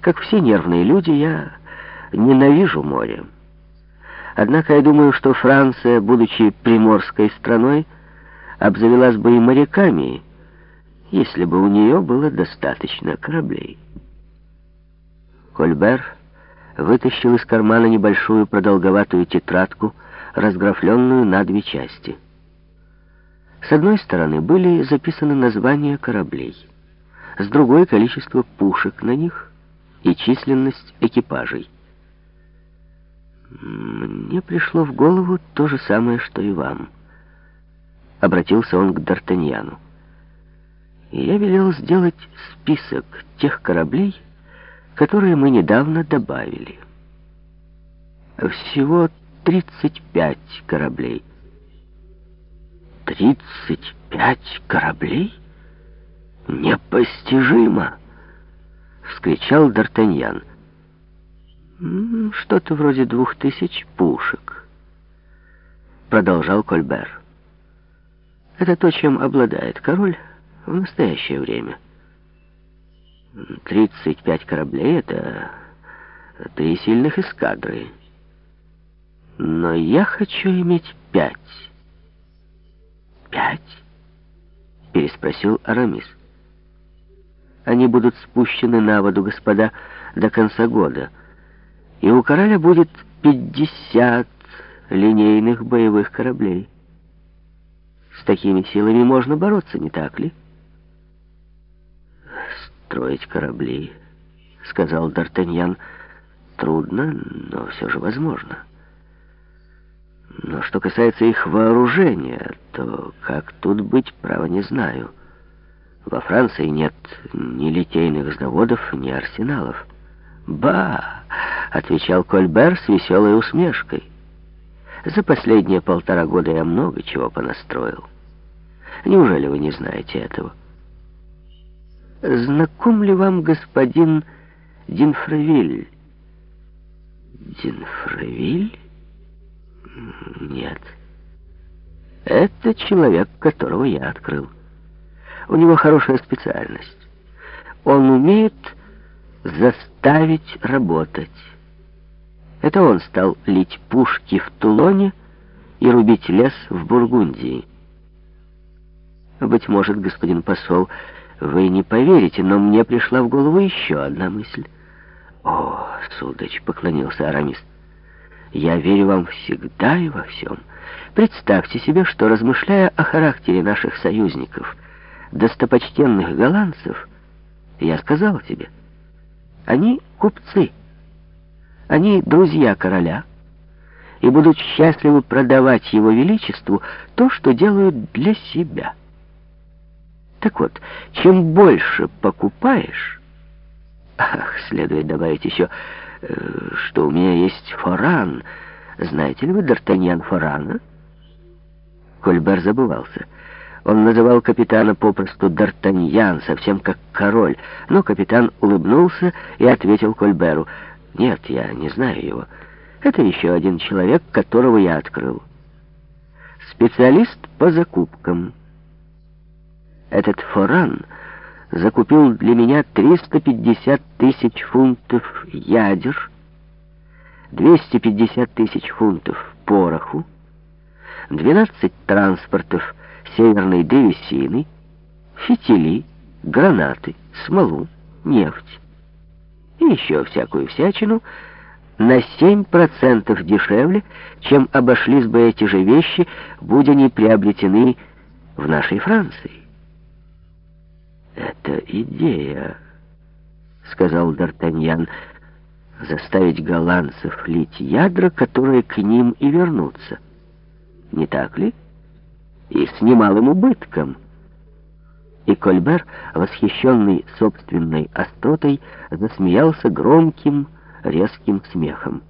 Как все нервные люди, я ненавижу море. Однако я думаю, что Франция, будучи приморской страной, обзавелась бы и моряками, если бы у нее было достаточно кораблей. Кольбер вытащил из кармана небольшую продолговатую тетрадку, разграфленную на две части. С одной стороны были записаны названия кораблей, с другой — количество пушек на них и численность экипажей. «Мне пришло в голову то же самое, что и вам», — обратился он к Д'Артаньяну. «И я велел сделать список тех кораблей, которые мы недавно добавили. Всего 35 кораблей. 35 кораблей? Непостижимо! Вскричал Д'Артаньян. Что-то вроде двух тысяч пушек. Продолжал Кольбер. Это то, чем обладает король в настоящее время. 35 кораблей — это три сильных эскадры. Но я хочу иметь пять. «Пять?» — переспросил Арамис. «Они будут спущены на воду, господа, до конца года, и у короля будет пятьдесят линейных боевых кораблей. С такими силами можно бороться, не так ли?» строить корабли», — сказал Д'Артаньян. «Трудно, но все же возможно. Но что касается их вооружения, то как тут быть, право не знаю. Во Франции нет ни литейных заводов, ни арсеналов». «Ба!» — отвечал Кольбер с веселой усмешкой. «За последние полтора года я много чего понастроил. Неужели вы не знаете этого?» Знаком ли вам господин Динфравиль? Динфравиль? Нет. Это человек, которого я открыл. У него хорошая специальность. Он умеет заставить работать. Это он стал лить пушки в Тулоне и рубить лес в Бургундии. Быть может, господин посол, вы не поверите, но мне пришла в голову еще одна мысль. «О, сударь!» — поклонился Арамис. «Я верю вам всегда и во всем. Представьте себе, что, размышляя о характере наших союзников, достопочтенных голландцев, я сказал тебе, они купцы, они друзья короля» и будут счастливы продавать его величеству то, что делают для себя». Так вот, чем больше покупаешь... Ах, следует добавить еще, э, что у меня есть форан. Знаете ли вы Д'Артаньян Форана? Кольбер забывался. Он называл капитана попросту Д'Артаньян, совсем как король. Но капитан улыбнулся и ответил Кольберу. «Нет, я не знаю его. Это еще один человек, которого я открыл. Специалист по закупкам». Этот форан закупил для меня 350 тысяч фунтов ядер, 250 тысяч фунтов пороху, 12 транспортов северной древесины, фитили, гранаты, смолу, нефть и еще всякую всячину на 7% дешевле, чем обошлись бы эти же вещи, будь они приобретены в нашей Франции. «Это идея», — сказал Д'Артаньян, — «заставить голландцев лить ядра, которые к ним и вернутся. Не так ли? И с немалым убытком». И Кольбер, восхищенный собственной остротой, засмеялся громким, резким смехом.